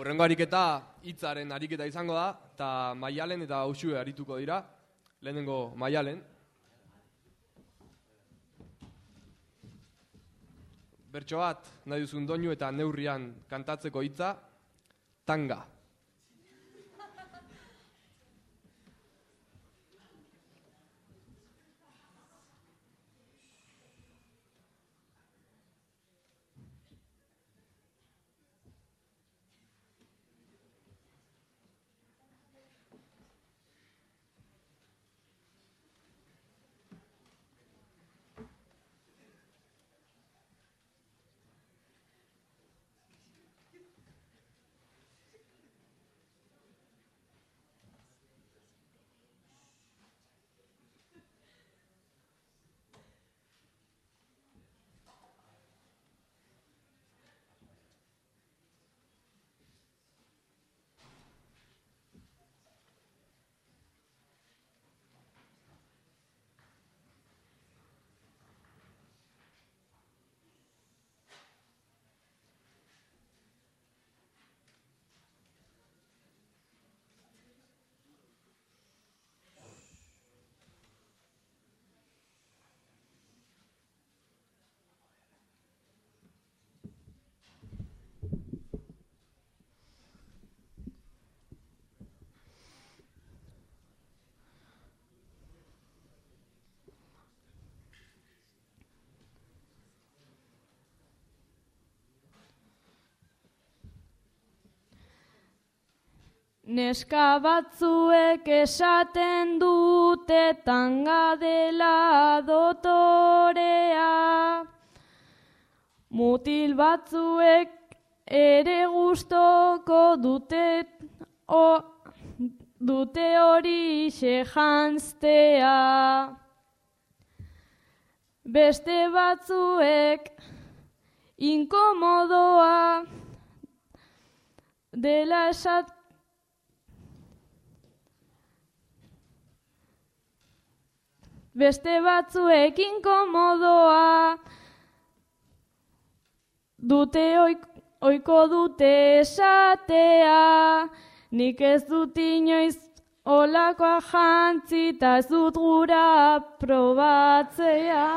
Urrengo ariketa hitzaren ariketa izango da, eta maialen eta hausue arituko dira. Lehenengo maialen. Bertso bat, nahi duzun doinu eta neurrian kantatzeko hitza, tanga. Neska batzuek esaten dute tanga dela dotorea. Mutil batzuek ere gustoko dute o, dute hori jantztea. Beste batzuek inkomodoa dela esat beste batzuekin komodoa. Dute oik, oiko dute esatea. Nik ez dut inoiz olakoa jantzi eta ez dut gura probatzea